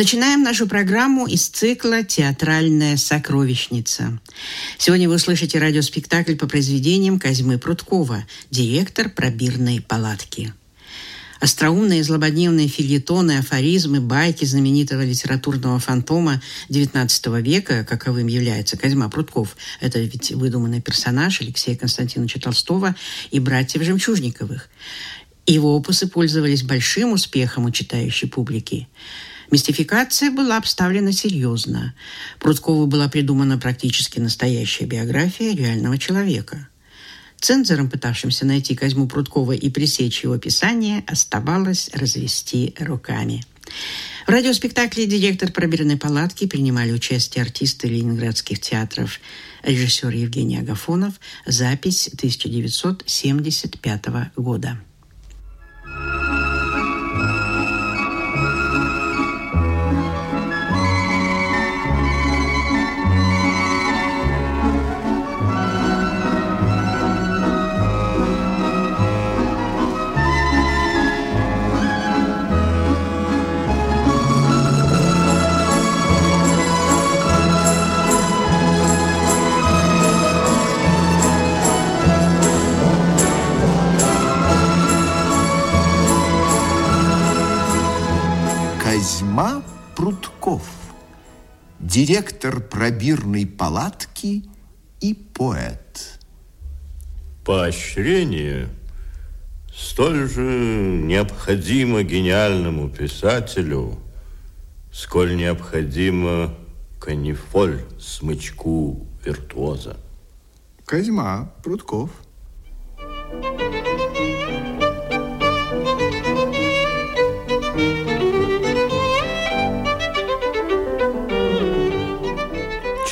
Начинаем нашу программу из цикла «Театральная сокровищница». Сегодня вы услышите радиоспектакль по произведениям Казьмы Прудкова «Директор пробирной палатки». Остроумные злободневные фильетоны, афоризмы, байки знаменитого литературного фантома XIX века, каковым является Козьма Прутков, это ведь выдуманный персонаж Алексея Константиновича Толстого и братьев Жемчужниковых. Его опусы пользовались большим успехом у читающей публики. Мистификация была обставлена серьезно. Прудкову была придумана практически настоящая биография реального человека. Цензорам, пытавшимся найти Козьму Прудкова и пресечь его писание, оставалось развести руками. В радиоспектакле «Директор пробирной палатки» принимали участие артисты ленинградских театров, режиссер Евгений Агафонов, запись 1975 года. Директор пробирной палатки и поэт. Поощрение столь же необходимо гениальному писателю, сколь необходимо канифоль смычку виртуоза. Козьма Прудков.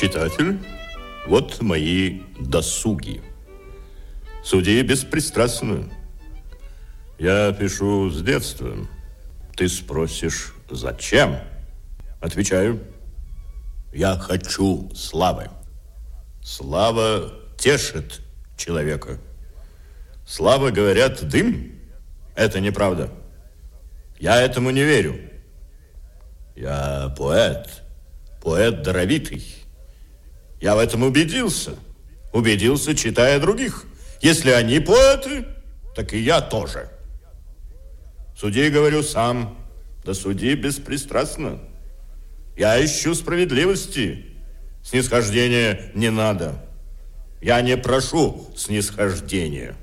Читатель, вот мои досуги. Суди беспристрастно. Я пишу с детства. Ты спросишь, зачем? Отвечаю, я хочу славы. Слава тешит человека. Слава, говорят, дым. Это неправда. Я этому не верю. Я поэт, поэт даровитый. Я в этом убедился. Убедился, читая других. Если они поэты, так и я тоже. Суди, говорю, сам. Да суди беспристрастно. Я ищу справедливости. Снисхождения не надо. Я не прошу снисхождения.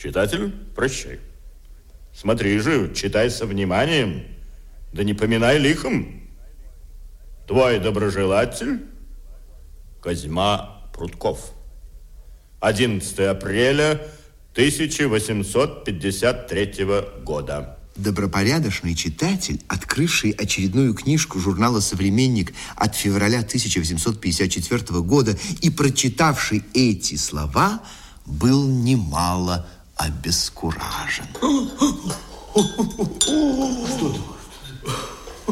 Читатель, прощай. Смотри же, читай со вниманием, да не поминай лихом. Твой доброжелатель Козьма Прутков. 11 апреля 1853 года. Добропорядочный читатель, открывший очередную книжку журнала «Современник» от февраля 1854 года и прочитавший эти слова, был немало обескуражен. Что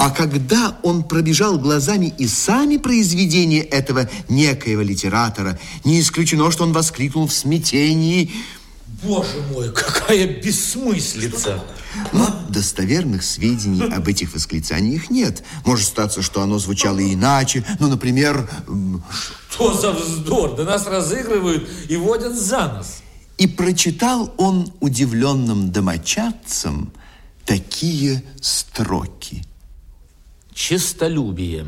а когда он пробежал глазами и сами произведения этого некоего литератора, не исключено, что он воскликнул в смятении Боже мой, какая бессмыслица! Но достоверных сведений об этих восклицаниях нет. Может статься, что оно звучало иначе. Ну, например... Что за вздор? Да нас разыгрывают и водят за нос. И прочитал он удивленным домочадцам такие строки честолюбие.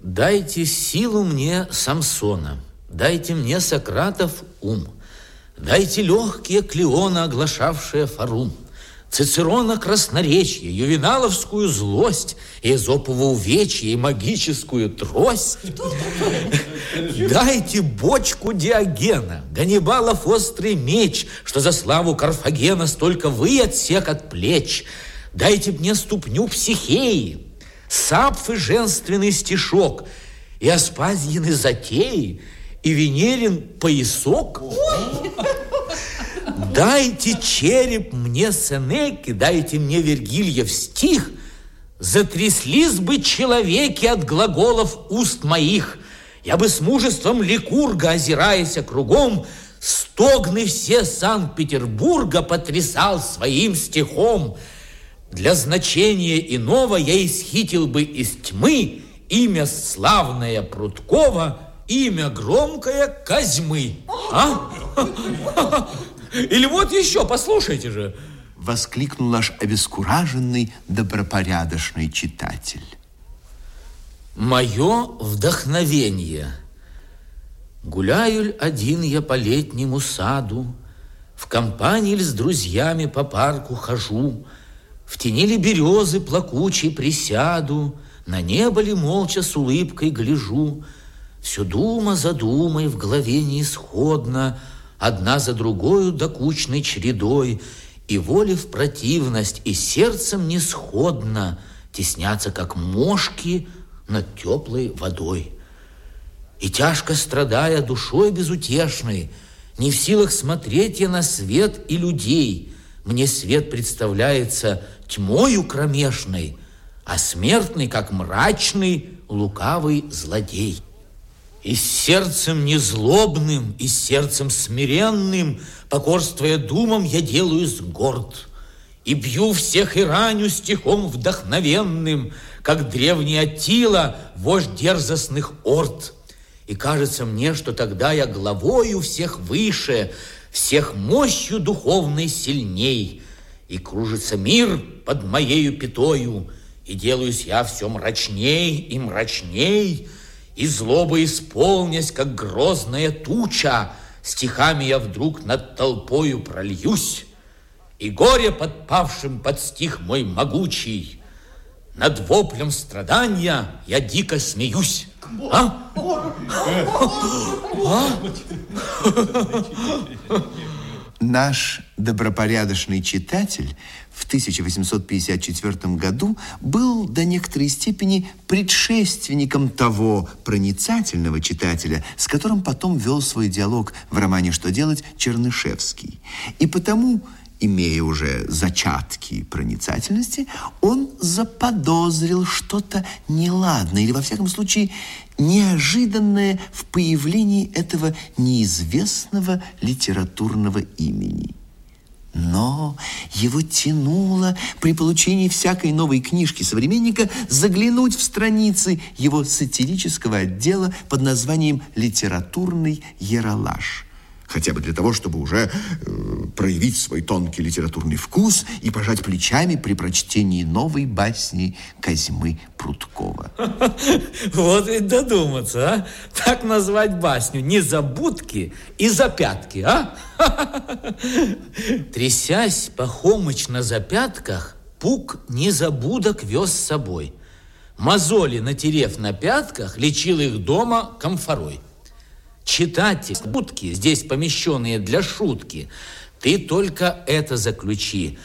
Дайте силу мне Самсона, дайте мне Сократов ум, дайте легкие Клеона, оглашавшие фарум, Цицерона красноречие, ювеналовскую злость, Эзопову увечье и магическую трость. Дайте бочку Диогена, Ганнибалов острый меч, Что за славу Карфагена столько вы отсек от плеч. Дайте мне ступню психеи, Сапфы женственный стишок, И Аспазьины затеи, И Венерин поясок. Дайте череп мне Сенеки, Дайте мне Вергильев стих, Затряслись бы человеки от глаголов уст моих. Я бы с мужеством Ликурга, озираясь кругом, Стогны все Санкт-Петербурга потрясал своим стихом – Для значения иного я исхитил бы из тьмы имя славное Прудкова, имя громкое Козьмы. А? Или вот еще, послушайте же. Воскликнул наш обескураженный, добропорядочный читатель. Мое вдохновение. Гуляю один я по летнему саду, В компании с друзьями по парку хожу, В тени ли березы плакучей присяду, На небо ли молча с улыбкой гляжу, Все дума за думой в голове неисходно, Одна за другою докучной чередой, И воли в противность, и сердцем не сходно Теснятся, как мошки, над теплой водой. И тяжко страдая душой безутешной, не в силах смотреть я на свет и людей, мне свет представляется тьмою кромешной, а смертный, как мрачный, лукавый злодей. И с сердцем незлобным, и с сердцем смиренным, покорствуя думам, я делаюсь горд. И бью всех и раню стихом вдохновенным, как древний Атила, вождь дерзостных орд. И кажется мне, что тогда я главою всех выше, всех мощью духовной сильней, и кружится мир под моею пятою, и делаюсь я все мрачней и мрачней, и злоба исполнясь, как грозная туча, стихами я вдруг над толпою прольюсь, и горе подпавшим под стих мой могучий, над воплем страдания я дико смеюсь. А? А? Наш добропорядочный читатель в 1854 году был до некоторой степени предшественником того проницательного читателя, с которым потом вел свой диалог в романе «Что делать» Чернышевский. И потому имея уже зачатки проницательности, он заподозрил что-то неладное или, во всяком случае, неожиданное в появлении этого неизвестного литературного имени. Но его тянуло при получении всякой новой книжки современника заглянуть в страницы его сатирического отдела под названием «Литературный яролаж» хотя бы для того, чтобы уже э, проявить свой тонкий литературный вкус и пожать плечами при прочтении новой басни Козьмы Прудкова. Вот ведь додуматься, а? Так назвать басню «Незабудки и запятки», а? Трясясь по-хомыч на запятках, Пук незабудок вез с собой. Мозоли, натерев на пятках, лечил их дома комфорой читать будки, здесь помещенные для шутки, ты только это заключи.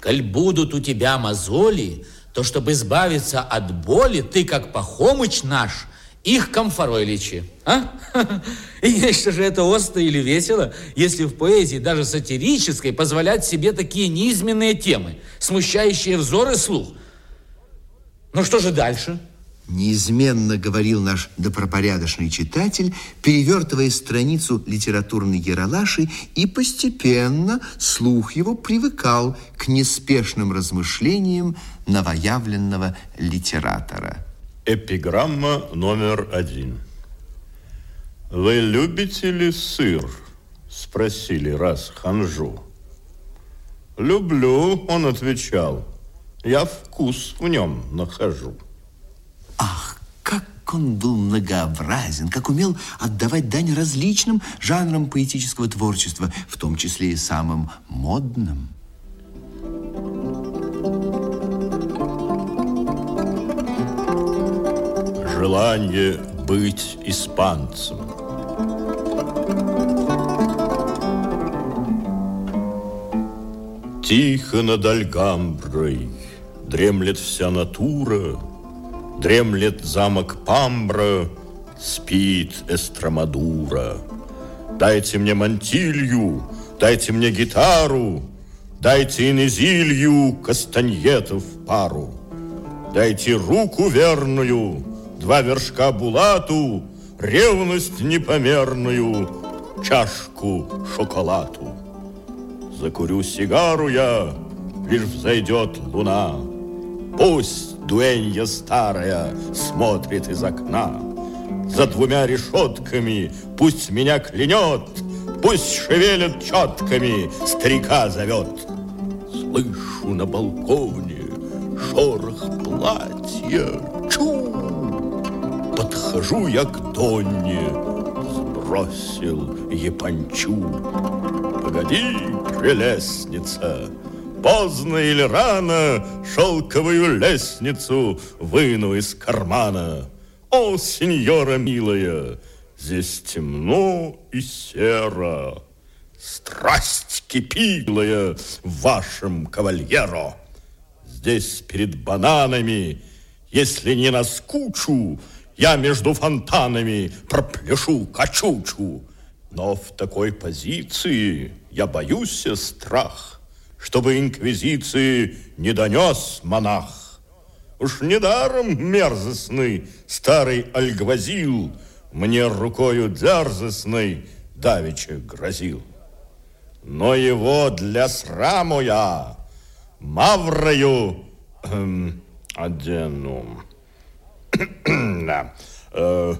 Коль будут у тебя мозоли, то, чтобы избавиться от боли, ты, как Пахомыч наш, их комфорой лечи. А? И нечто же это остро или весело, если в поэзии, даже сатирической, позволять себе такие низменные темы, смущающие взор и слух. Ну что же дальше? Неизменно говорил наш добропорядочный читатель, перевертывая страницу литературной яролаши, и постепенно слух его привыкал к неспешным размышлениям новоявленного литератора. Эпиграмма номер один. «Вы любите ли сыр?» – спросили раз ханжу. «Люблю», – он отвечал, – «я вкус в нем нахожу». Ах, как он был многообразен, как умел отдавать дань различным жанрам поэтического творчества, в том числе и самым модным. Желание быть испанцем. Тихо над Альгамброй дремлет вся натура, Дремлет замок Памбра, спит Эстромадура. Дайте мне мантилью, дайте мне гитару, Дайте инезилью кастаньетов пару. Дайте руку верную, два вершка булату, Ревность непомерную, чашку шоколаду. Закурю сигару я, лишь взойдет луна. Пусть дуэнья старая смотрит из окна. За двумя решетками пусть меня клянет, Пусть шевелит четками, старика зовет. Слышу на балконе шорох платья. Чу! Подхожу я к Донне, сбросил япончу. Погоди, прелестница, поздно или рано Шелковую лестницу выну из кармана. О, сеньора милая, здесь темно и серо. Страсть кипилая в вашем кавальеро. Здесь перед бананами, если не наскучу, я между фонтанами пропляшу качучу. Но в такой позиции я боюсь страх, чтобы инквизиции не донес монах. Уж недаром мерзостный старый альгвазил мне рукою дерзостной давеча грозил. Но его для сраму я маврою эм, одену. да. Э,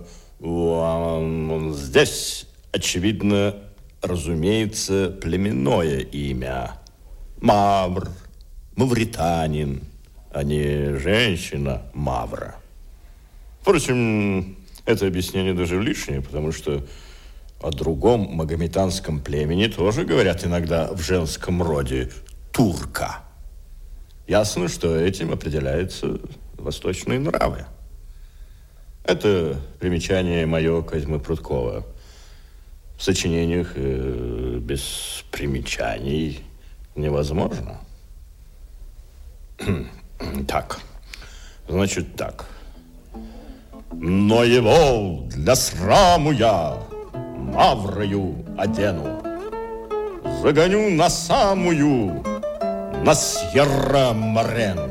здесь, очевидно, разумеется, племенное имя. Мавр, мавританин, а не женщина Мавра. Впрочем, это объяснение даже лишнее, потому что о другом магометанском племени тоже говорят иногда в женском роде турка. Ясно, что этим определяются восточные нравы. Это примечание мое Козьмы Прудкова. В сочинениях э, без примечаний невозможно. так, значит так. Но его для сраму я маврою одену. Загоню на самую, на Сьерра-Морен.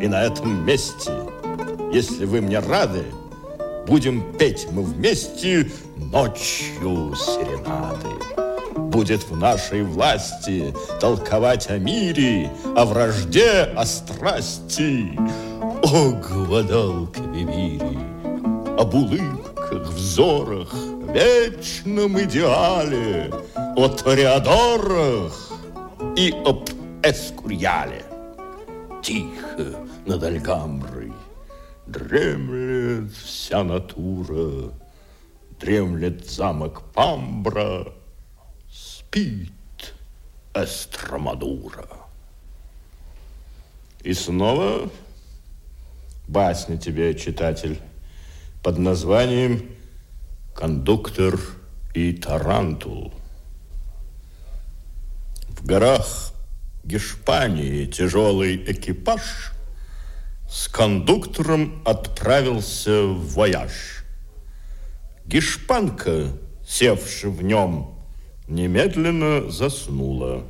И на этом месте если вы мне рады, будем петь мы вместе ночью серенады. Будет в нашей власти толковать о мире, о вражде, о страсти. О, Гвадалквивири, об улыбках, взорах, вечном идеале, о Тореадорах и об Эскурьяле. Тихо над Альгамброй Дремлет вся натура, Дремлет замок Памбра, Спит Эстромадура. И снова басня тебе, читатель, под названием «Кондуктор и тарантул». В горах Гишпании тяжелый экипаж – с кондуктором отправился в вояж. Гишпанка, севши в нем, немедленно заснула.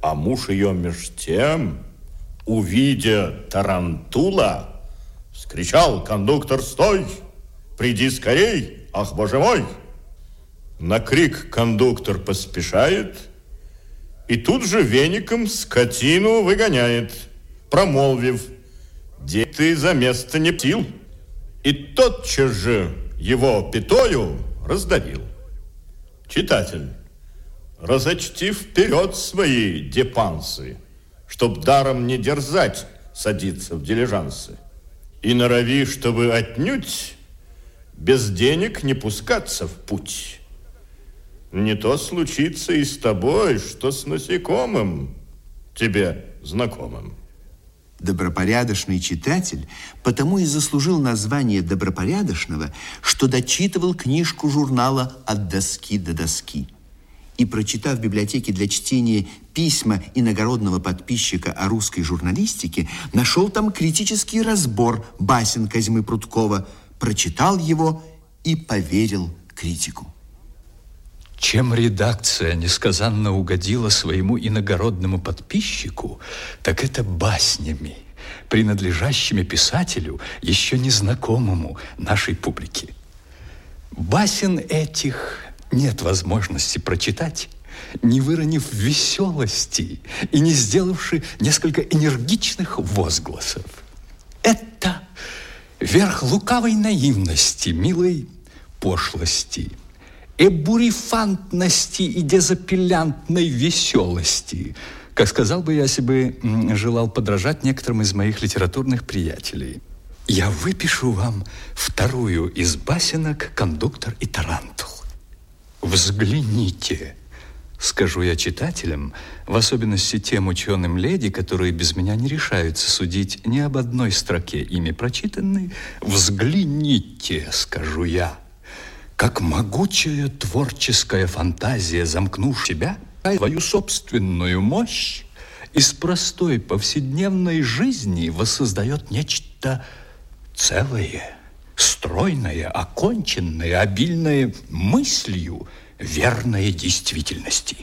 А муж ее меж тем, увидя тарантула, вскричал «Кондуктор, стой! Приди скорей! Ах, боже мой!» На крик кондуктор поспешает и тут же веником скотину выгоняет, промолвив – где ты за место не птил. И тотчас же его пятою раздавил. Читатель, разочти вперед свои депансы, чтоб даром не дерзать садиться в дилижансы. И норови, чтобы отнюдь без денег не пускаться в путь. Не то случится и с тобой, что с насекомым тебе знакомым. Добропорядочный читатель потому и заслужил название добропорядочного, что дочитывал книжку журнала «От доски до доски». И, прочитав в библиотеке для чтения письма иногородного подписчика о русской журналистике, нашел там критический разбор басен Козьмы Прудкова, прочитал его и поверил критику. Чем редакция несказанно угодила своему иногородному подписчику, так это баснями, принадлежащими писателю, еще незнакомому нашей публике. Басен этих нет возможности прочитать, не выронив веселости и не сделавши несколько энергичных возгласов. Это верх лукавой наивности, милой пошлости, эбурифантности и дезапеллянтной веселости, как сказал бы я, если бы желал подражать некоторым из моих литературных приятелей. Я выпишу вам вторую из басенок «Кондуктор и тарантул». Взгляните, скажу я читателям, в особенности тем ученым леди, которые без меня не решаются судить ни об одной строке ими прочитанной, взгляните, скажу я, как могучая творческая фантазия, замкнув себя, свою собственную мощь, из простой повседневной жизни воссоздает нечто целое, стройное, оконченное, обильное мыслью, верное действительности.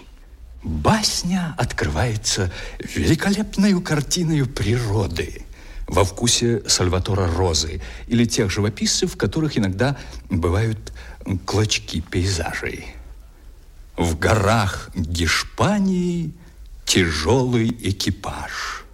Басня открывается великолепной картиной природы во вкусе Сальватора Розы или тех живописцев, которых иногда бывают клочки пейзажей. В горах Гешпании тяжелый экипаж.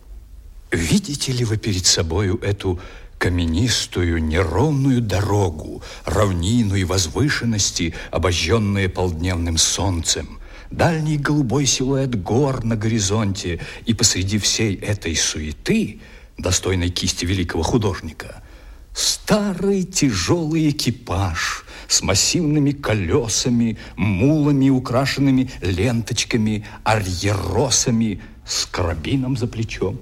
Видите ли вы перед собою эту каменистую, неровную дорогу, равнину и возвышенности, обожженные полдневным солнцем, дальний голубой силуэт гор на горизонте, и посреди всей этой суеты, достойной кисти великого художника, старый тяжелый экипаж с массивными колесами, мулами, украшенными ленточками, арьеросами, с карабином за плечом.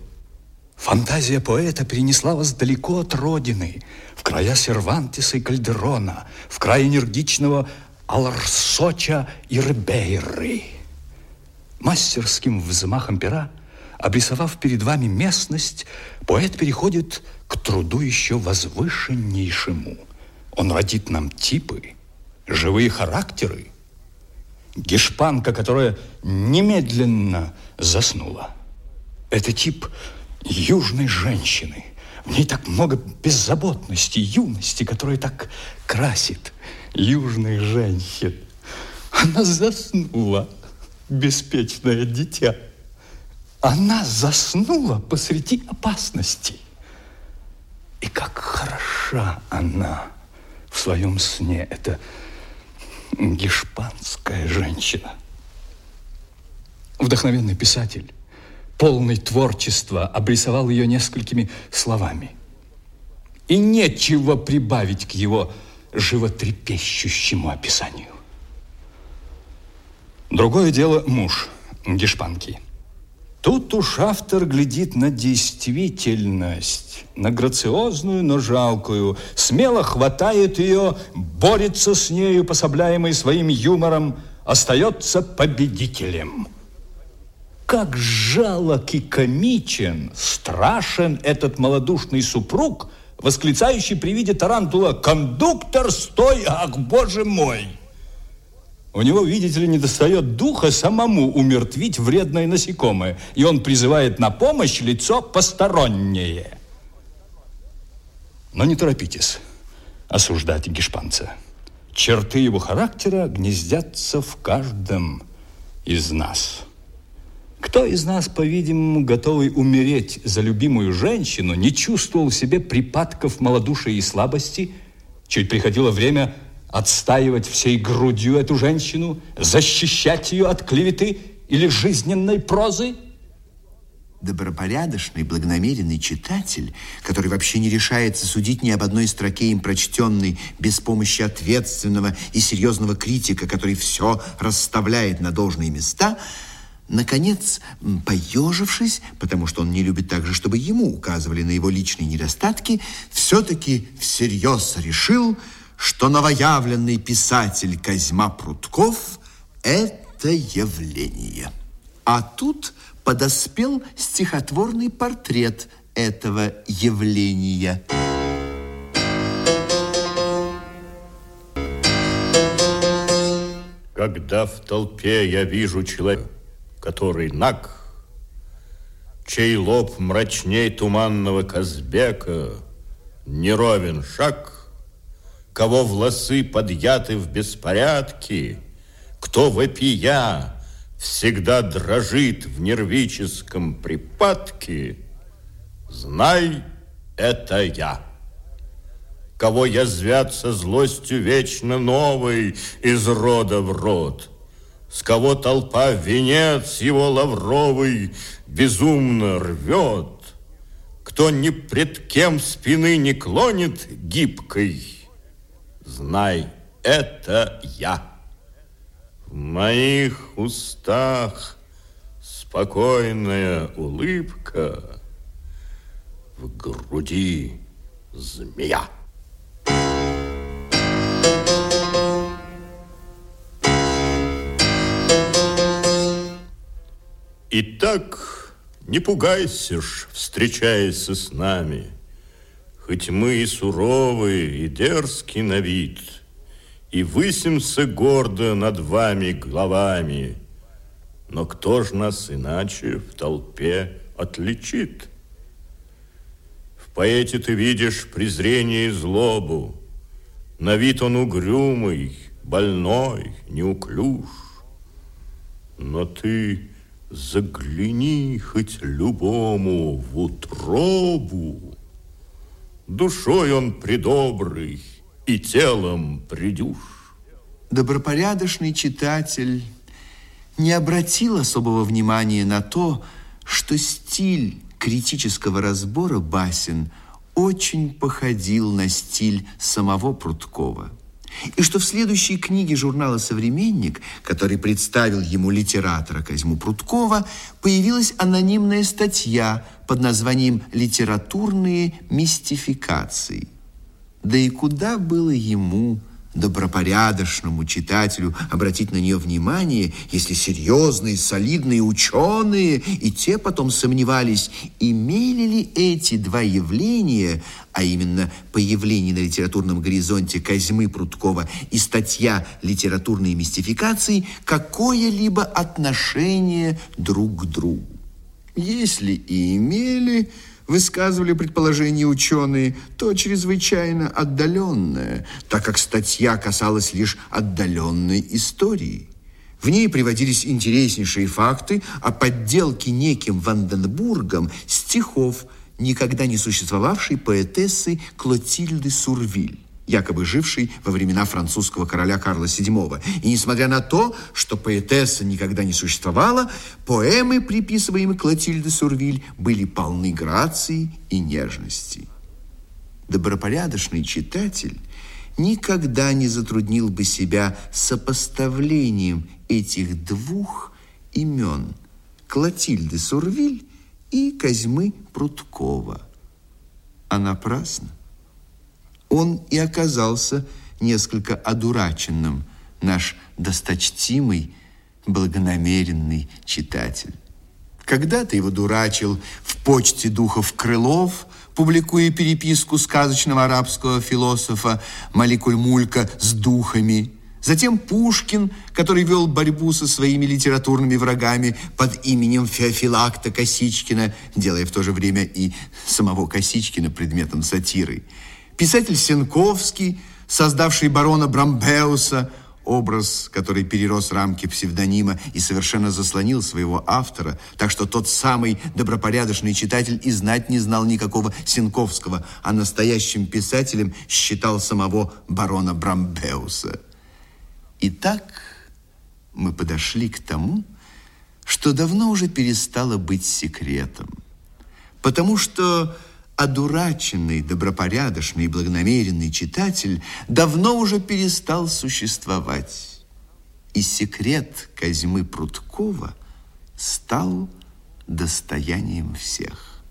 Фантазия поэта перенесла вас далеко от родины, в края Сервантеса и Кальдерона, в край энергичного Аларсоча и Ребейры. Мастерским взмахом пера, обрисовав перед вами местность, поэт переходит к труду еще возвышеннейшему. Он родит нам типы, живые характеры. Гешпанка, которая немедленно заснула. Это тип – южной женщины. В ней так много беззаботности, юности, которая так красит южных женщин. Она заснула, беспечное дитя. Она заснула посреди опасности. И как хороша она в своем сне, эта гешпанская женщина. Вдохновенный писатель полный творчества, обрисовал ее несколькими словами. И нечего прибавить к его животрепещущему описанию. Другое дело муж Гешпанки. Тут уж автор глядит на действительность, на грациозную, но жалкую, смело хватает ее, борется с нею, пособляемый своим юмором, остается победителем – как жалок и комичен, страшен этот малодушный супруг, восклицающий при виде тарантула «Кондуктор, стой, ах, боже мой!» У него, видите ли, не достает духа самому умертвить вредное насекомое, и он призывает на помощь лицо постороннее. Но не торопитесь осуждать гешпанца. Черты его характера гнездятся в каждом из нас – кто из нас, по-видимому, готовый умереть за любимую женщину, не чувствовал в себе припадков малодушия и слабости, чуть приходило время отстаивать всей грудью эту женщину, защищать ее от клеветы или жизненной прозы? Добропорядочный, благонамеренный читатель, который вообще не решается судить ни об одной строке им прочтенной без помощи ответственного и серьезного критика, который все расставляет на должные места – Наконец, поежившись, потому что он не любит также, чтобы ему указывали на его личные недостатки, все-таки всерьез решил, что новоявленный писатель Козьма Прутков – это явление. А тут подоспел стихотворный портрет этого явления. Когда в толпе я вижу человека, который наг, чей лоб мрачней туманного Казбека, неровен шаг, кого волосы подъяты в беспорядке, кто вопия всегда дрожит в нервическом припадке, знай, это я. Кого язвят со злостью вечно новой из рода в род, с кого толпа венец его лавровый безумно рвет, кто ни пред кем спины не клонит гибкой, знай, это я. В моих устах спокойная улыбка, в груди змея. Итак, не пугайся ж, встречаясь с нами, Хоть мы и суровые, и дерзки на вид, И высимся гордо над вами головами, Но кто ж нас иначе в толпе отличит? В поэте ты видишь презрение и злобу, На вид он угрюмый, больной, неуклюж, Но ты Загляни хоть любому в утробу, Душой он предобрый и телом придюш. Добропорядочный читатель не обратил особого внимания на то, что стиль критического разбора басен очень походил на стиль самого Пруткова – и что в следующей книге журнала «Современник», который представил ему литератора Козьму Пруткова, появилась анонимная статья под названием «Литературные мистификации». Да и куда было ему добропорядочному читателю обратить на нее внимание, если серьезные, солидные ученые и те потом сомневались, имели ли эти два явления, а именно появление на литературном горизонте Козьмы Пруткова и статья «Литературные мистификации» какое-либо отношение друг к другу. Если и имели, высказывали предположения ученые, то чрезвычайно отдаленное, так как статья касалась лишь отдаленной истории. В ней приводились интереснейшие факты о подделке неким Ванденбургом стихов, никогда не существовавшей поэтессы Клотильды Сурвиль якобы живший во времена французского короля Карла VII. И несмотря на то, что поэтесса никогда не существовала, поэмы, приписываемые Клотильде Сурвиль, были полны грации и нежности. Добропорядочный читатель никогда не затруднил бы себя сопоставлением этих двух имен Клотильды Сурвиль и Козьмы Пруткова. А напрасно он и оказался несколько одураченным, наш досточтимый, благонамеренный читатель. Когда-то его дурачил в почте духов Крылов, публикуя переписку сказочного арабского философа Маликуль-Мулька с духами. Затем Пушкин, который вел борьбу со своими литературными врагами под именем Феофилакта Косичкина, делая в то же время и самого Косичкина предметом сатиры. Писатель Сенковский, создавший барона Брамбеуса, образ, который перерос рамки псевдонима и совершенно заслонил своего автора, так что тот самый добропорядочный читатель и знать не знал никакого Сенковского, а настоящим писателем считал самого барона Брамбеуса. Итак, мы подошли к тому, что давно уже перестало быть секретом, потому что одураченный, добропорядочный и благонамеренный читатель давно уже перестал существовать. И секрет Козьмы Пруткова стал достоянием всех.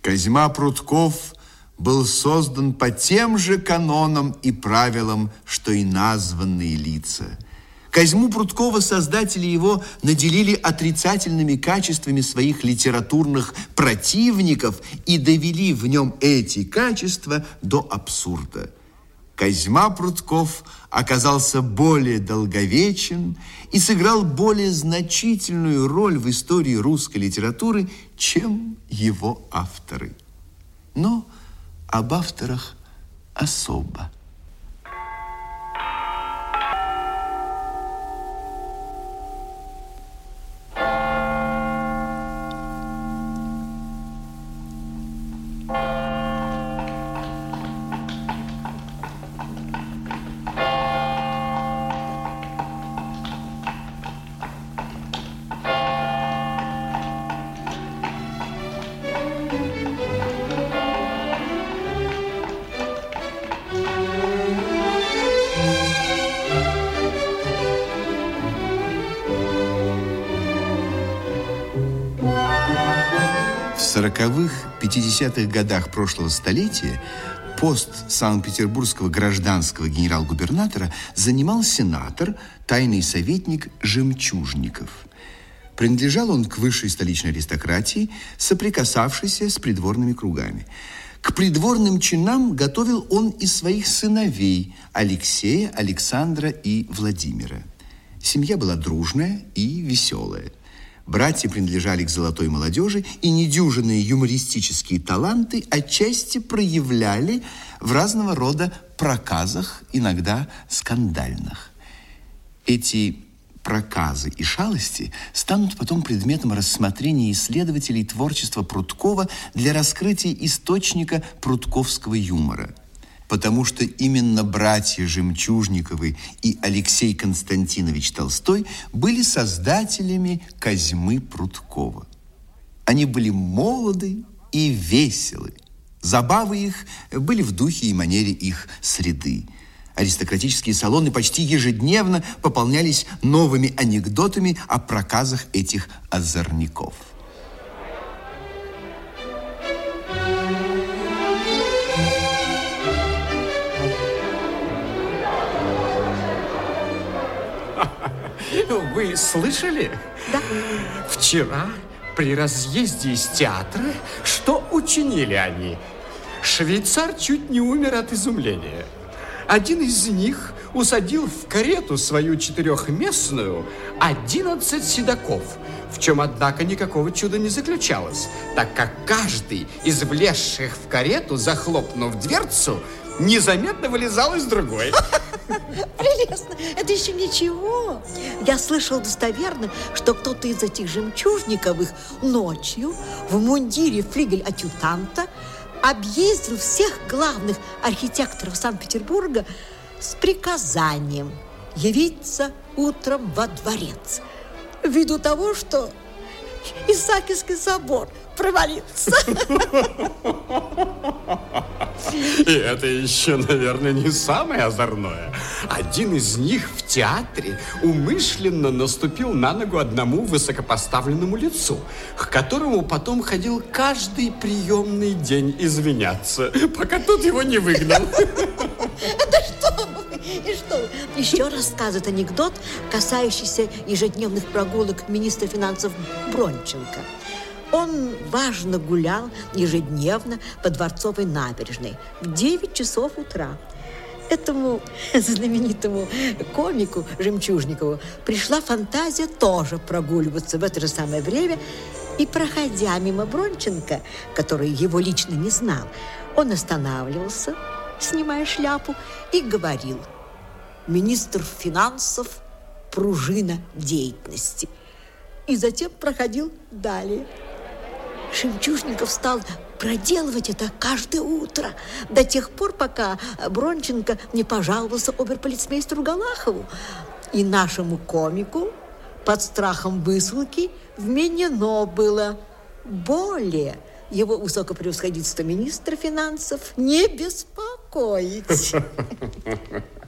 Козьма Прутков был создан по тем же канонам и правилам, что и названные лица – Козьму Прудкова создатели его наделили отрицательными качествами своих литературных противников и довели в нем эти качества до абсурда. Козьма Прудков оказался более долговечен и сыграл более значительную роль в истории русской литературы, чем его авторы. Но об авторах особо. 40-х, 50-х годах прошлого столетия пост Санкт-Петербургского гражданского генерал-губернатора занимал сенатор, тайный советник Жемчужников. Принадлежал он к высшей столичной аристократии, соприкасавшейся с придворными кругами. К придворным чинам готовил он и своих сыновей Алексея, Александра и Владимира. Семья была дружная и веселая. Братья принадлежали к золотой молодежи, и недюжинные юмористические таланты отчасти проявляли в разного рода проказах, иногда скандальных. Эти проказы и шалости станут потом предметом рассмотрения исследователей творчества Прудкова для раскрытия источника прудковского юмора – потому что именно братья Жемчужниковы и Алексей Константинович Толстой были создателями Козьмы Прудкова. Они были молоды и веселы. Забавы их были в духе и манере их среды. Аристократические салоны почти ежедневно пополнялись новыми анекдотами о проказах этих озорников. Вы слышали? Да. Вчера при разъезде из театра что учинили они? Швейцар чуть не умер от изумления. Один из них усадил в карету свою четырехместную одиннадцать седаков, в чем, однако, никакого чуда не заключалось, так как каждый из влезших в карету, захлопнув дверцу, незаметно вылезал из другой. Прелестно. Это еще ничего. Я слышал достоверно, что кто-то из этих жемчужниковых ночью в мундире флигель-адъютанта объездил всех главных архитекторов Санкт-Петербурга с приказанием явиться утром во дворец. Ввиду того, что Исаакиевский собор провалился. И это еще, наверное, не самое озорное. Один из них в театре умышленно наступил на ногу одному высокопоставленному лицу, к которому потом ходил каждый приемный день извиняться, пока тот его не выгнал. Да что и что Еще рассказывает анекдот, касающийся ежедневных прогулок министра финансов Бронченко. Он важно гулял ежедневно по Дворцовой набережной в 9 часов утра. Этому знаменитому комику Жемчужникову пришла фантазия тоже прогуливаться в это же самое время. И, проходя мимо Бронченко, который его лично не знал, он останавливался, снимая шляпу, и говорил «Министр финансов – пружина деятельности». И затем проходил далее. Шемчужников стал проделывать это каждое утро, до тех пор, пока Бронченко не пожаловался оберполицмейстеру Галахову. И нашему комику под страхом высылки вменено было более его высокопревосходительство министра финансов не беспокоить.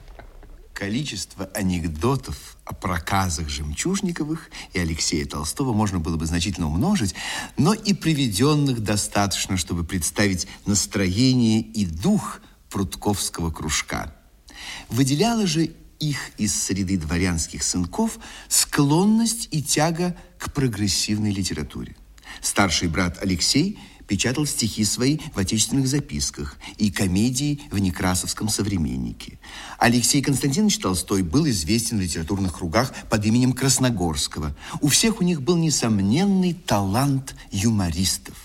Количество анекдотов о проказах Жемчужниковых и Алексея Толстого можно было бы значительно умножить, но и приведенных достаточно, чтобы представить настроение и дух прутковского кружка. Выделяла же их из среды дворянских сынков склонность и тяга к прогрессивной литературе. Старший брат Алексей – печатал стихи свои в отечественных записках и комедии в Некрасовском «Современнике». Алексей Константинович Толстой был известен в литературных кругах под именем Красногорского. У всех у них был несомненный талант юмористов.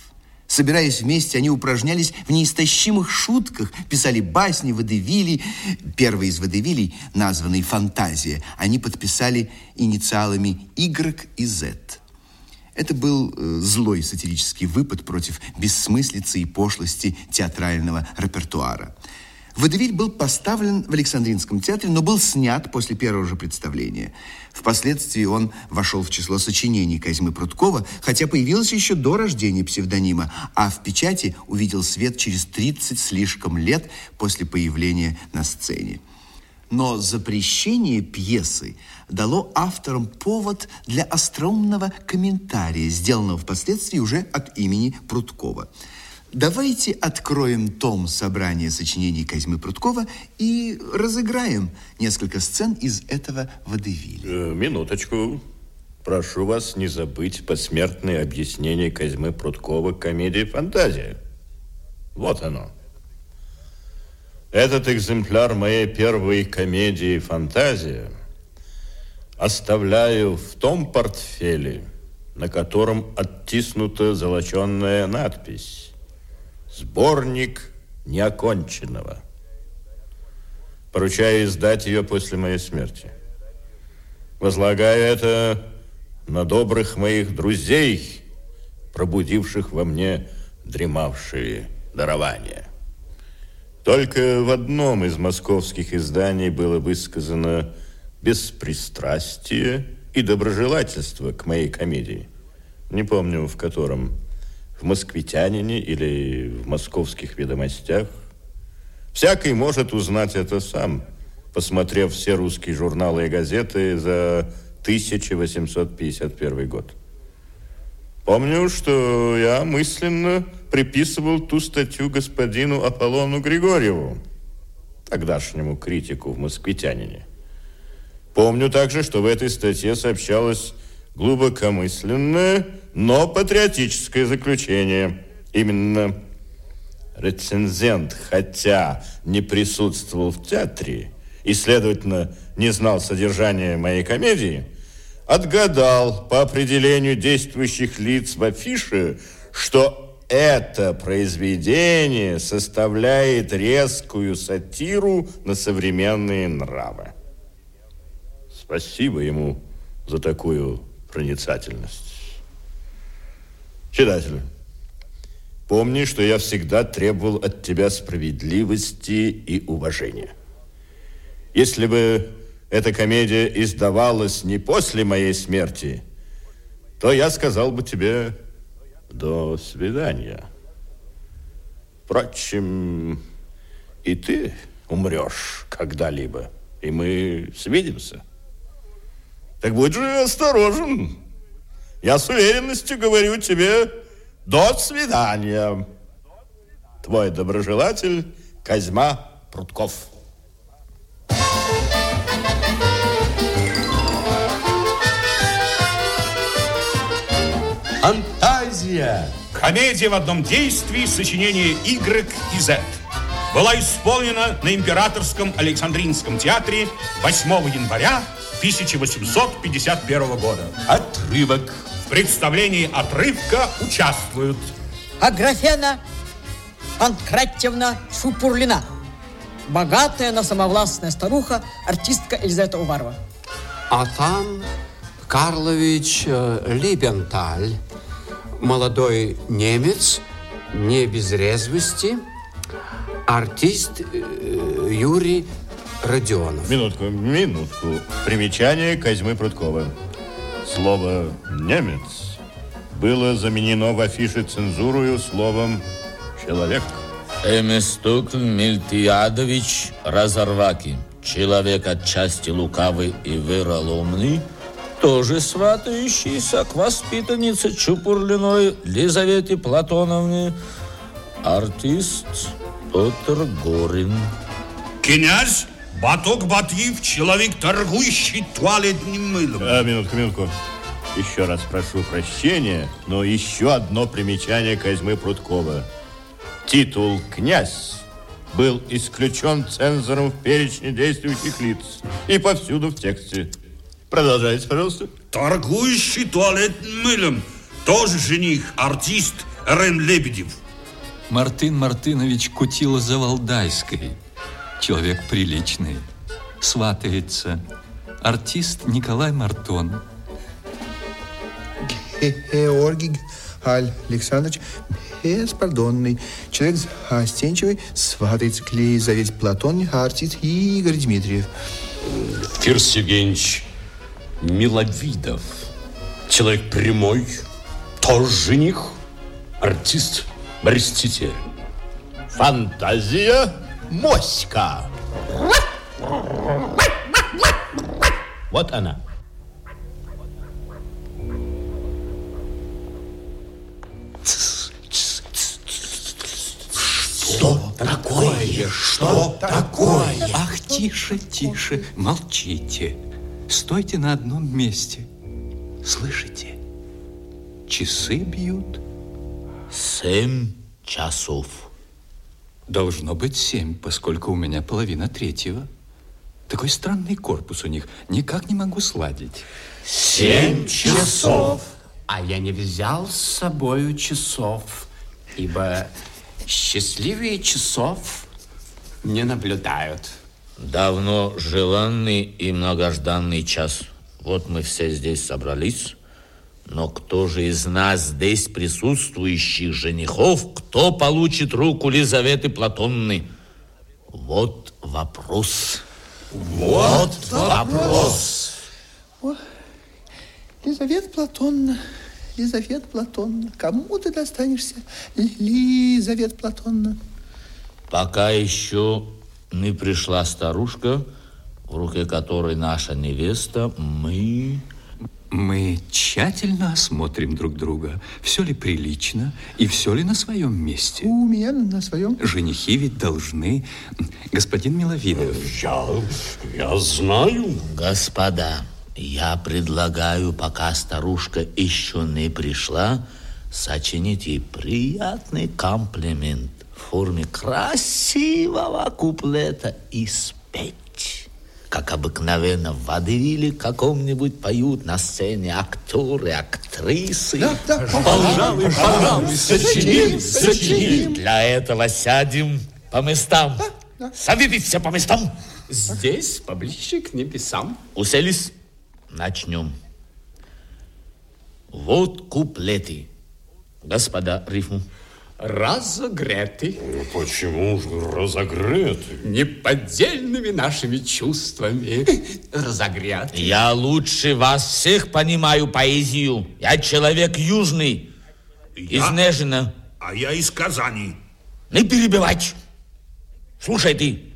Собираясь вместе, они упражнялись в неистощимых шутках, писали басни, водевили. Первый из водевилей, названный «Фантазия», они подписали инициалами Y и Z. Это был э, злой сатирический выпад против бессмыслицы и пошлости театрального репертуара. Водевиль был поставлен в Александринском театре, но был снят после первого же представления. Впоследствии он вошел в число сочинений Козьмы Прудкова, хотя появился еще до рождения псевдонима, а в печати увидел свет через 30 слишком лет после появления на сцене. Но запрещение пьесы дало авторам повод для остроумного комментария, сделанного впоследствии уже от имени Прудкова. Давайте откроем том собрания сочинений Козьмы Прудкова и разыграем несколько сцен из этого водевиля. Э, минуточку. Прошу вас не забыть посмертное объяснение Козьмы Прудкова комедии «Фантазия». Вот оно. Этот экземпляр моей первой комедии «Фантазия» оставляю в том портфеле, на котором оттиснута золоченная надпись «Сборник неоконченного». Поручаю издать ее после моей смерти. Возлагаю это на добрых моих друзей, пробудивших во мне дремавшие дарования. Только в одном из московских изданий было высказано беспристрастие и доброжелательство к моей комедии. Не помню, в котором. В «Москвитянине» или в «Московских ведомостях». Всякий может узнать это сам, посмотрев все русские журналы и газеты за 1851 год. Помню, что я мысленно приписывал ту статью господину Аполлону Григорьеву, тогдашнему критику в «Москвитянине». Помню также, что в этой статье сообщалось глубокомысленное, но патриотическое заключение. Именно рецензент, хотя не присутствовал в театре и, следовательно, не знал содержания моей комедии – отгадал по определению действующих лиц в афише, что это произведение составляет резкую сатиру на современные нравы. Спасибо ему за такую проницательность. Читатель, помни, что я всегда требовал от тебя справедливости и уважения. Если бы эта комедия издавалась не после моей смерти, то я сказал бы тебе до свидания. Впрочем, и ты умрешь когда-либо, и мы свидимся. Так будь же осторожен. Я с уверенностью говорю тебе до свидания. Твой доброжелатель Козьма Прутков. Фантазия. Комедия в одном действии, сочинение Y и Z. Была исполнена на Императорском Александринском театре 8 января 1851 года. Отрывок. В представлении отрывка участвуют Аграфена Панкратьевна Шупурлина, богатая, но самовластная старуха, артистка Елизавета Уварова. Атан Карлович э, Либенталь, молодой немец, не без резвости, артист э, Юрий Родионов. Минутку, минутку. Примечание Козьмы Прудкова. Слово «немец» было заменено в афише цензурою словом «человек». Эмистукль Мильтиадович Разорваки, человек отчасти лукавый и вероломный, тоже сватающийся к воспитаннице Чупурлиной Лизавете Платоновне, артист Петр Горин. Князь Баток Батиев, человек, торгующий туалетным мылом. А, минутку, минутку. Еще раз прошу прощения, но еще одно примечание Козьмы Прудкова. Титул «князь» был исключен цензором в перечне действующих лиц и повсюду в тексте. Продолжайте, пожалуйста. Торгующий туалетным мылом. Тоже жених, артист Рен Лебедев. Мартын Мартынович Кутила Завалдайской. Человек приличный. Сватается. Артист Николай Мартон. Георгий Александрович беспардонный. Человек застенчивый, сватается к Лизавете Платоне, артист Игорь Дмитриев. Фирс Евгеньевич Миловидов. Человек прямой, тоже жених, артист Мститель. Фантазия Моська. Вот она. Что такое? Что такое? Ах, тише, тише, молчите. Стойте на одном месте. Слышите? Часы бьют. Семь часов. Должно быть семь, поскольку у меня половина третьего. Такой странный корпус у них. Никак не могу сладить. Семь часов. А я не взял с собою часов, ибо счастливые часов не наблюдают. Давно желанный и многожданный час. Вот мы все здесь собрались. Но кто же из нас здесь присутствующих женихов, кто получит руку Лизаветы Платонны? Вот вопрос. Вот вопрос. О, Лизавета Платонна, Лизавета Платонна, кому ты достанешься, Лизавета Платонна? Пока еще не пришла старушка, в руке которой наша невеста, мы... Мы тщательно осмотрим друг друга, все ли прилично и все ли на своем месте. У меня на своем. Женихи ведь должны... Господин Миловидов. Я, я знаю. Господа, я предлагаю, пока старушка еще не пришла, сочинить ей приятный комплимент форме красивого куплета и спеть. Как обыкновенно в водевиле каком-нибудь поют на сцене актеры, актрисы. Да, да, Пожалуй, пожалуй, сочиним, сочиним. Для этого сядем по местам. Садитесь все по местам. Здесь, поближе к небесам. Уселись? Начнем. Вот куплеты. Господа, рифму. Разогреты Почему же разогреты? неподдельными нашими чувствами. Разогреты. Я лучше вас всех понимаю поэзию. Я человек южный, из Я? Нежина. А я из Казани. Не перебивать. Слушай ты.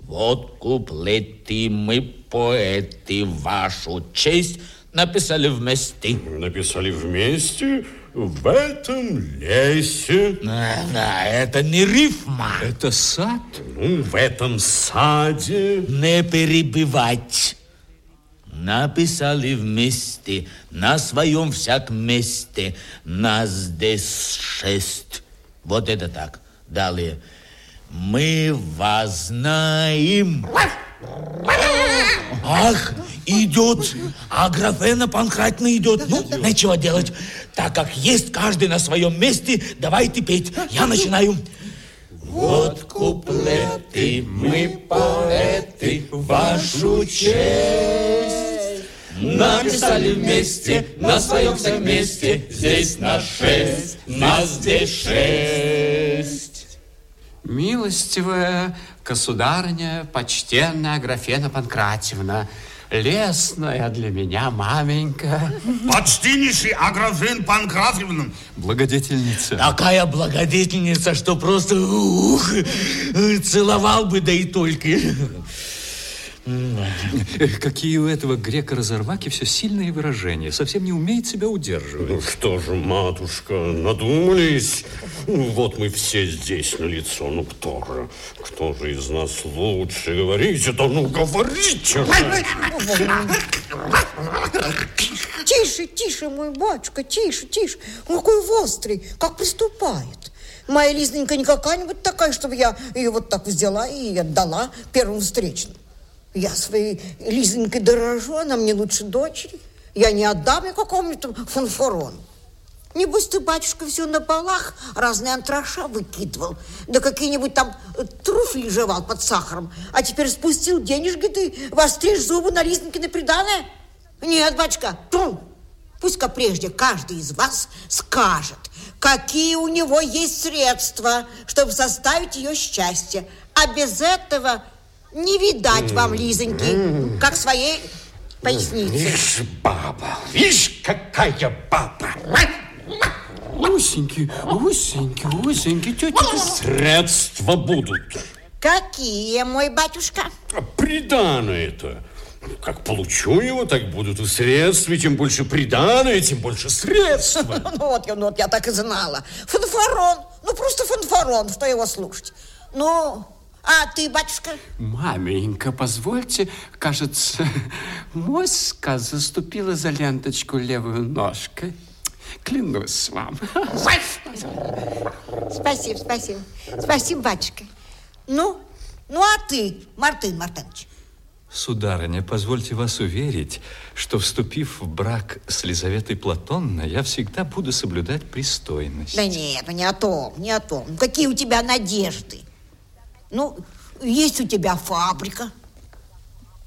Вот куплеты мы, поэты, вашу честь написали вместе. Написали вместе в этом лесе. Да, да, это не рифма. Это сад. Ну, в этом саде. Не перебивать. Написали вместе, на своем всяком месте. Нас здесь шесть. Вот это так. Далее. Мы вас знаем. Ах, идет. А графена Панкратина идет. Ну, нечего делать. Так как есть каждый на своем месте, давайте петь. Я начинаю. Вот куплеты, мы поэты, вашу честь. Написали вместе, на своем всем месте, здесь нас шесть, нас здесь шесть. Милостивая государыня, почтенная Аграфена Панкратьевна, лесная для меня маменька. Почтеннейший Аграфен Панкратьевна. Благодетельница. Такая благодетельница, что просто ух, целовал бы, да и только. Какие у этого грека-разорваки все сильные выражения. Совсем не умеет себя удерживать. Ну что же, матушка, надумались? Ну, Вот мы все здесь на лицо. Ну кто же, кто же из нас лучше? Говорите, то ну говорите же. Тише, тише, мой батюшка, тише, тише. Он какой острый, как приступает. Моя Лизненька не какая-нибудь такая, чтобы я ее вот так взяла и отдала первому встречному. Я своей Лизонькой дорожу, она мне лучше дочери. Я не отдам ее какому-то фанфорону. Небось, ты, батюшка, все на полах разные антраша выкидывал, да какие-нибудь там труфли жевал под сахаром, а теперь спустил денежки ты, востришь зубы на Лизненькино приданое? Нет, батюшка, ту. Пусть-ка прежде каждый из вас скажет, какие у него есть средства, чтобы составить ее счастье. А без этого не видать вам Лизоньки, как своей поясницы. Ишь, баба, видишь, какая баба. Усенький, усенький, усенький, тетя. Средства будут. Какие, мой батюшка? При приданое-то? Как получу его, так будут и средства, и тем больше приданое, тем больше средства. Ну вот, я- ну вот я так и знала. Фанфарон. Ну просто фанфарон, что его слушать. Ну, а ты, батюшка? Маменька, позвольте, кажется, моська заступила за ленточку левую ножкой. Клянусь вам. Спасибо, спасибо. Спасибо, батюшка. Ну, ну а ты, Мартын Мартынович? Сударыня, позвольте вас уверить, что, вступив в брак с Лизаветой Платонной, я всегда буду соблюдать пристойность. Да нет, ну не о том, не о том. Какие у тебя надежды? Ну, есть у тебя фабрика.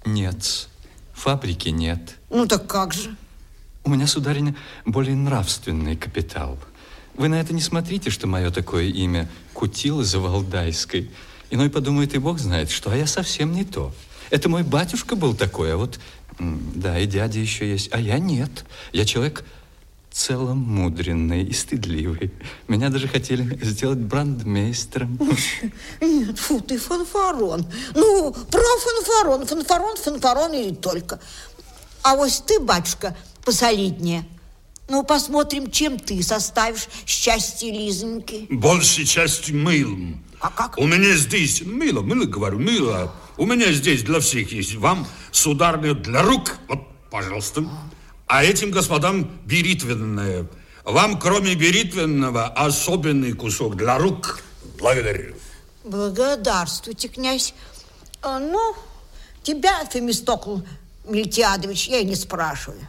Нет, фабрики нет. Ну так как же? У меня, сударыня, более нравственный капитал. Вы на это не смотрите, что мое такое имя Кутила Завалдайской. Иной подумает, и бог знает, что, а я совсем не то. Это мой батюшка был такой, а вот, да, и дядя еще есть, а я нет. Я человек целомудренный и стыдливый. Меня даже хотели сделать брандмейстером. Нет, фу, ты фанфарон. Ну, про фанфарон. Фанфарон, фанфарон и только. А вот ты, батюшка, посолиднее. Ну, посмотрим, чем ты составишь счастье Лизоньки. Большей частью мылом. А как? У меня здесь, мыло, мыло, говорю, мыло. У меня здесь для всех есть. Вам, сударыня, для рук, вот, пожалуйста. А этим господам беритвенное. Вам, кроме беритвенного, особенный кусок для рук. Благодарю. Благодарствуйте, князь. А, ну, тебя, Фемистокл Мельтиадович, я и не спрашиваю.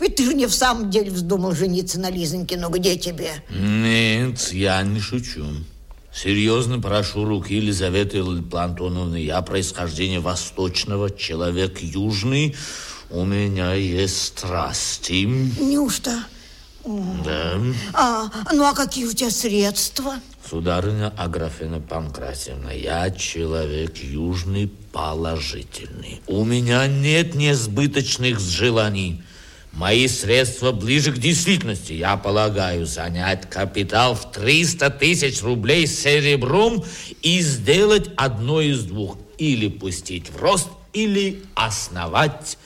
Ведь ты же не в самом деле вздумал жениться на Лизоньке, но где тебе? Нет, я не шучу. Серьезно прошу руки Елизаветы Плантоновны. Я происхождения восточного, человек южный. У меня есть страсти. Неужто? Да. А, ну, а какие у тебя средства? Сударыня Аграфена Панкратьевна, я человек южный, положительный. У меня нет несбыточных желаний. Мои средства ближе к действительности. Я полагаю занять капитал в 300 тысяч рублей серебром и сделать одно из двух. Или пустить в рост, или основать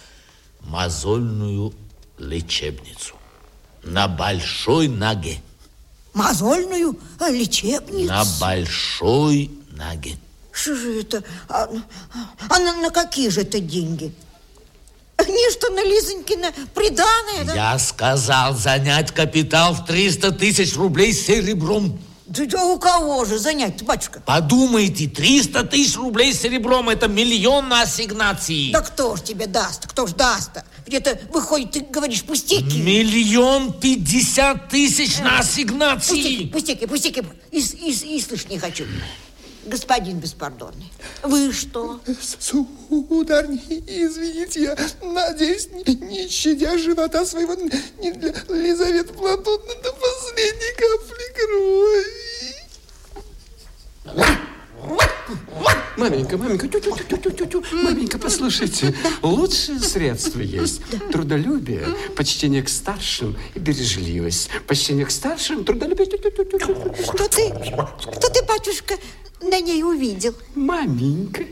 мозольную лечебницу. На большой ноге. Мозольную лечебницу? На большой ноге. Что же это? А, а на, на какие же это деньги? Не что на Лизонькино приданое, да? Я сказал занять капитал в 300 тысяч рублей серебром. Да, у кого же занять, батюшка? Подумайте, 300 тысяч рублей серебром – это миллион на ассигнации. Да кто ж тебе даст? Кто ж даст-то? Где-то выходит, ты говоришь пустяки. Миллион пятьдесят тысяч на Пустяки, ассигнации. пустяки, пустяки. И, и, и слышь не хочу. Господин беспардонный, вы что? Сударь, извините, я надеюсь, не, не щадя живота своего, не для Лизаветы Платоновны до последней капли крови. Маменька, маменька, тю -тю -тю -тю -тю -тю. маменька, послушайте, лучшие средства есть. Трудолюбие, почтение к старшим и бережливость. Почтение к старшим, трудолюбие. тю -тю -тю -тю -тю. Что ты, что ты, батюшка, на ней увидел? Маменька,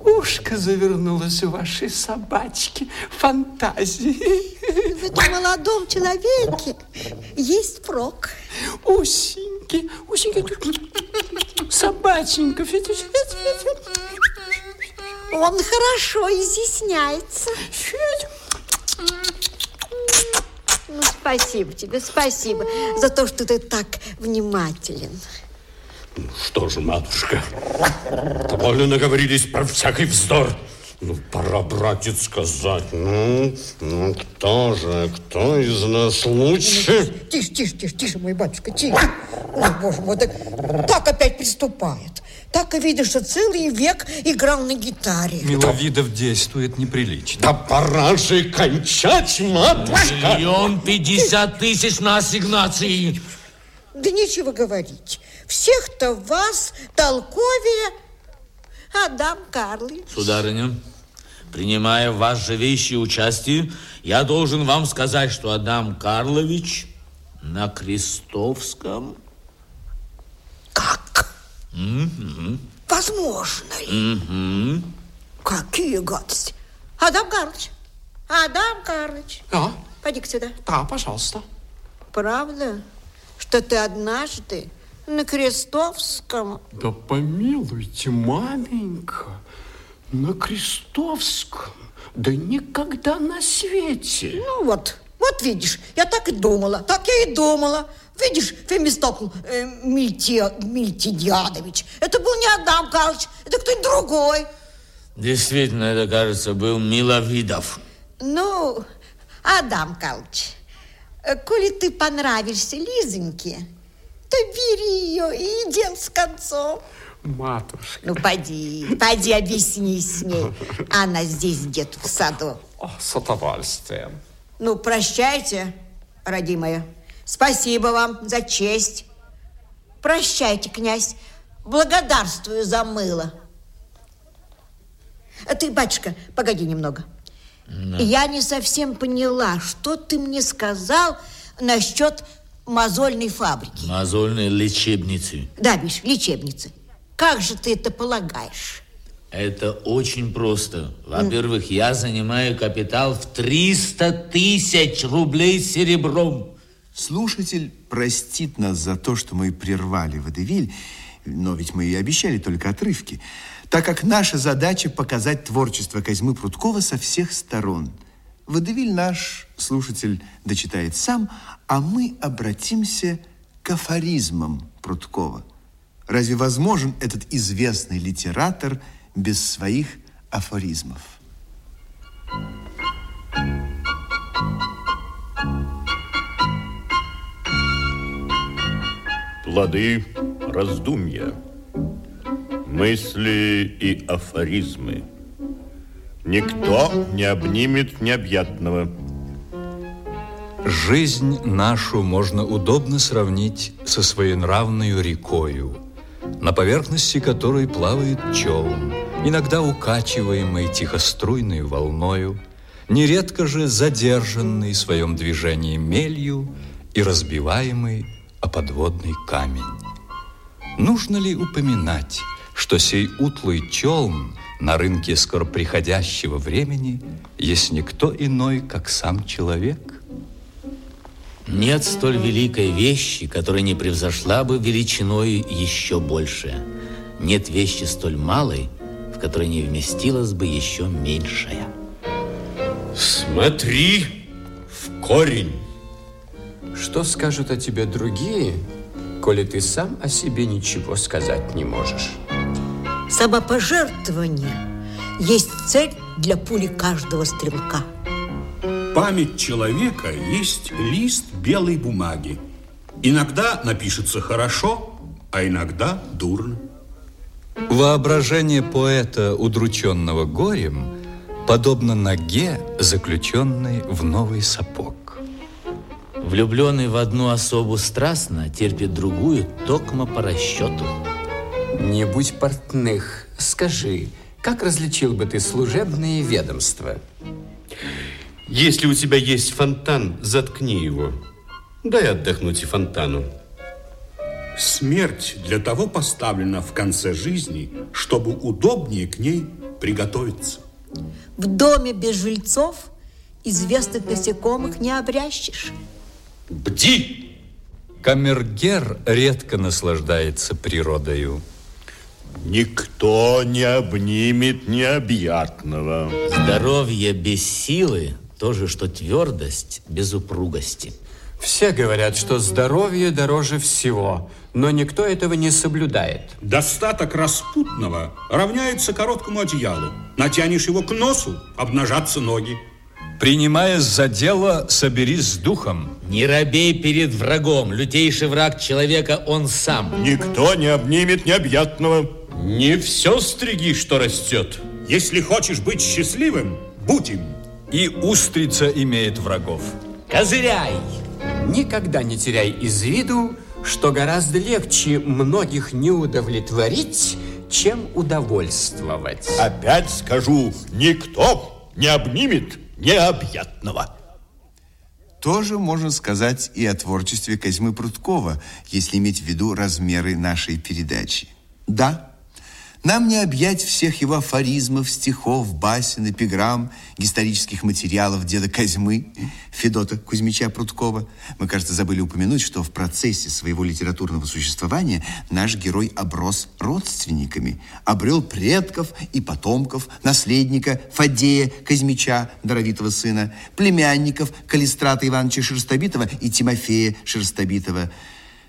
ушко завернулось у вашей собачки фантазии. В этом молодом человеке есть прок. Усеньки, усеньки, собаченька. Он хорошо изъясняется. Ну, спасибо тебе, спасибо за то, что ты так внимателен. Что же, матушка, довольно наговорились про всякий вздор. Ну, пора, братец, сказать. Ну, ну, кто же, кто из нас лучше? Тише, тише, тише, тише, мой батюшка, тише. Ой, боже мой, так, так опять приступает. Так и видишь, что целый век играл на гитаре. Миловидов действует неприлично. Да пора же кончать, матушка. Миллион пятьдесят тысяч на ассигнации. Да нечего говорить. Всех-то вас толковее Адам Карлович. Сударыня, принимая в вас живейшее участие, я должен вам сказать, что Адам Карлович на Крестовском... Как? Мгм. Возможно ли? Мгм. Какие гадости. Адам Карлович, Адам Карлович, А? поди-ка сюда. Да, пожалуйста. Правда, что ты однажды на Крестовском... Да помилуйте, маменька, на Крестовском, да никогда на свете. Ну вот, вот видишь, я так и думала, так я и думала. Видишь, Фемистокл э, Мильте, Мильтидиадович, это был не Адам Карлович, это кто-нибудь другой. Действительно, это, кажется, был Миловидов. Ну, Адам Карлович, коли ты понравишься Лизоньке, то бери ее и дел с концом. Матушка. Ну, поди, поди объяснись с ней. Она здесь где-то в саду. О, с удовольствием. Ну, прощайте, родимая. Спасибо вам за честь. Прощайте, князь. Благодарствую за мыло. А ты, батюшка, погоди немного. Я не совсем поняла, что ты мне сказал насчет мозольной фабрики. Мозольной лечебницы. Да, Миш, лечебницы. Как же ты это полагаешь? Это очень просто. Во-первых, я занимаю капитал в 300 тысяч рублей серебром. Слушатель простит нас за то, что мы прервали Водевиль, но ведь мы и обещали только отрывки, так как наша задача показать творчество Козьмы Прудкова со всех сторон. Водевиль наш слушатель дочитает сам, а мы обратимся к афоризмам Прудкова. Разве возможен этот известный литератор без своих афоризмов? Плоды раздумья, мысли и афоризмы. Никто не обнимет необъятного. Жизнь нашу можно удобно сравнить со своенравной рекою, на поверхности которой плавает челн, иногда укачиваемый тихоструйной волною, нередко же задержанный в своем движении мелью и разбиваемый о подводный камень. Нужно ли упоминать, что сей утлый челн на рынке скоро приходящего времени есть никто иной, как сам человек? Нет столь великой вещи, которая не превзошла бы величиной еще больше. Нет вещи столь малой, в которой не вместилась бы еще меньшая. Смотри в корень. Что скажут о тебе другие, коли ты сам о себе ничего сказать не можешь? Самопожертвование есть цель для пули каждого стрелка. Память человека есть лист белой бумаги. Иногда напишется хорошо, а иногда дурно. Воображение поэта, удрученного горем, подобно ноге, заключенной в новый сапог. Влюбленный в одну особу страстно терпит другую токмо по расчету. Не будь портных, скажи, как различил бы ты служебные ведомства? Если у тебя есть фонтан, заткни его. Дай отдохнуть и фонтану. Смерть для того поставлена в конце жизни, чтобы удобнее к ней приготовиться. В доме без жильцов известных насекомых не обрящешь. Бди! Камергер редко наслаждается природою. Никто не обнимет необъятного. Здоровье без силы – то же, что твердость без упругости. Все говорят, что здоровье дороже всего, но никто этого не соблюдает. Достаток распутного равняется короткому одеялу. Натянешь его к носу, обнажатся ноги. Принимаясь за дело, соберись с духом. Не робей перед врагом. Лютейший враг человека – он сам. Никто не обнимет необъятного. Не все стриги, что растет. Если хочешь быть счастливым, будь им. И устрица имеет врагов. Козыряй! Никогда не теряй из виду, что гораздо легче многих не удовлетворить, чем удовольствовать. Опять скажу, никто не обнимет необъятного. Тоже можно сказать и о творчестве Козьмы Прудкова, если иметь в виду размеры нашей передачи. Да, Нам не объять всех его афоризмов, стихов, басен, эпиграмм, исторических материалов деда Козьмы, Федота Кузьмича Прудкова. Мы, кажется, забыли упомянуть, что в процессе своего литературного существования наш герой оброс родственниками, обрел предков и потомков, наследника Фадея Козьмича, даровитого сына, племянников Калистрата Ивановича Шерстобитова и Тимофея Шерстобитова.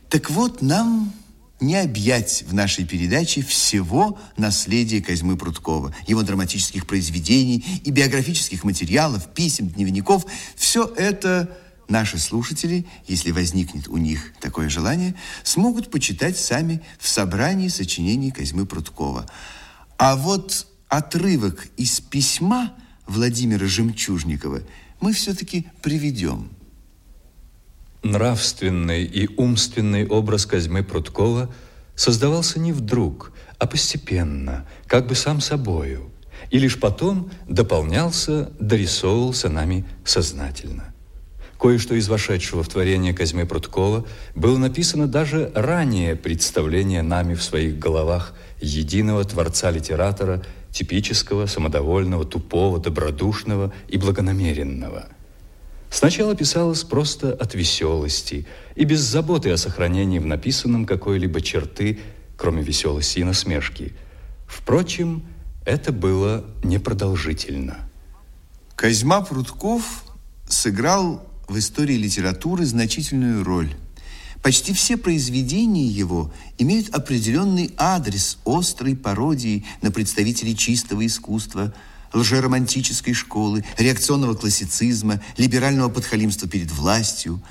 Так вот, нам не объять в нашей передаче всего наследия Козьмы Прудкова, его драматических произведений и биографических материалов, писем, дневников. Все это наши слушатели, если возникнет у них такое желание, смогут почитать сами в собрании сочинений Козьмы Прудкова. А вот отрывок из письма Владимира Жемчужникова мы все-таки приведем – Нравственный и умственный образ Козьмы Прудкова создавался не вдруг, а постепенно, как бы сам собою, и лишь потом дополнялся, дорисовывался нами сознательно. Кое-что из вошедшего в творение Козьмы Прудкова было написано даже ранее представление нами в своих головах единого творца-литератора, типического, самодовольного, тупого, добродушного и благонамеренного – Сначала писалось просто от веселости и без заботы о сохранении в написанном какой-либо черты, кроме веселости и насмешки. Впрочем, это было непродолжительно. Козьма Прудков сыграл в истории литературы значительную роль. Почти все произведения его имеют определенный адрес острой пародии на представителей чистого искусства – лжеромантической школы, реакционного классицизма, либерального подхалимства перед властью.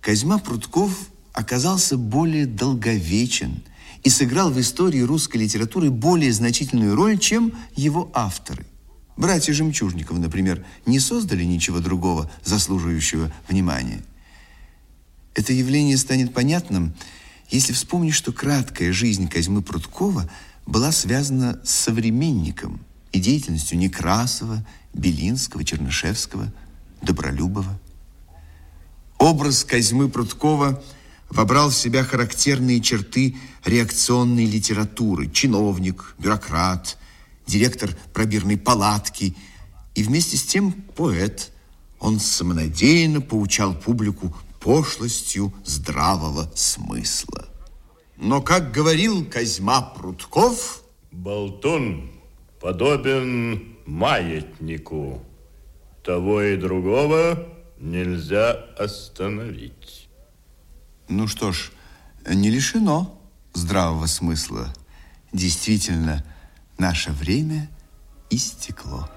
Козьма Прутков оказался более долговечен и сыграл в истории русской литературы более значительную роль, чем его авторы. Братья Жемчужниковы, например, не создали ничего другого, заслуживающего внимания. Это явление станет понятным, если вспомнить, что краткая жизнь Козьмы Прудкова была связана с современником – и деятельностью Некрасова, Белинского, Чернышевского, Добролюбова. Образ Козьмы Прудкова вобрал в себя характерные черты реакционной литературы. Чиновник, бюрократ, директор пробирной палатки и вместе с тем поэт. Он самонадеянно поучал публику пошлостью здравого смысла. Но, как говорил Козьма Прудков... Болтун подобен маятнику. Того и другого нельзя остановить. Ну что ж, не лишено здравого смысла. Действительно, наше время истекло.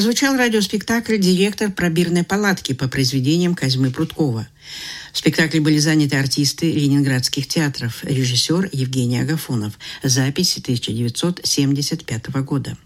Прозвучал радиоспектакль «Директор пробирной палатки» по произведениям Козьмы Прудкова. В спектакле были заняты артисты ленинградских театров, режиссер Евгений Агафонов. Запись 1975 года.